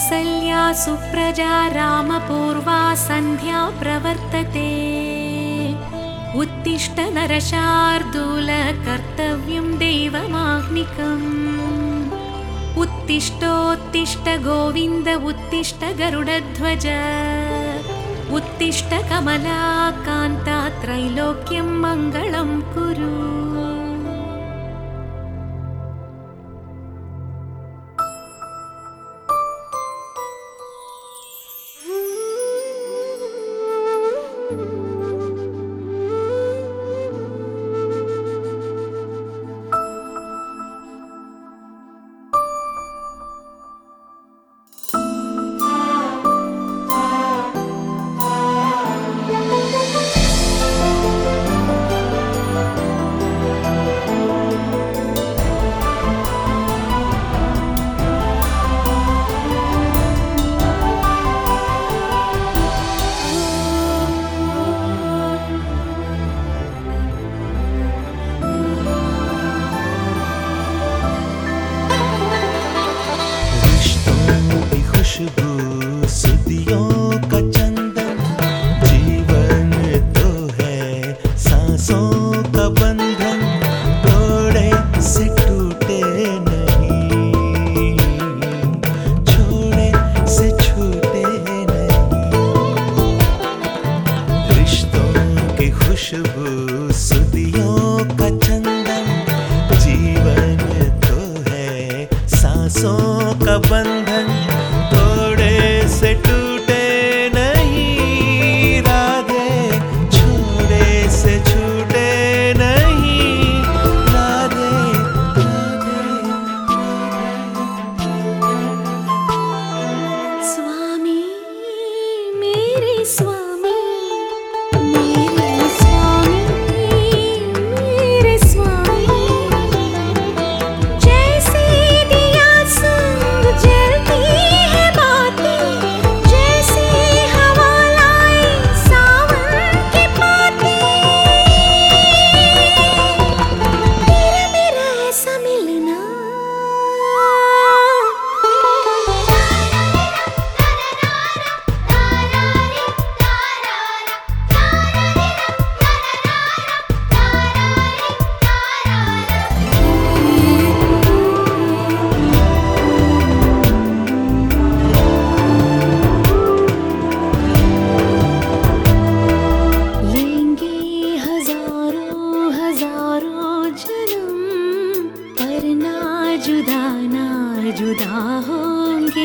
कौसल्या सुप्रजा रामपूर्वा सन्ध्या प्रवर्तते। उत्तिष्ठ नरशार्दूल कर्तव्यं देवमाह्निकम् उत्तिष्ठोत्तिष्ठ गोविन्द उत्तिष्ठ गरुडध्वज। उत्तिष्ठ कमला कान्तात्रैलोक्यं मङ्गलं कुरु। जुदा ङ्ग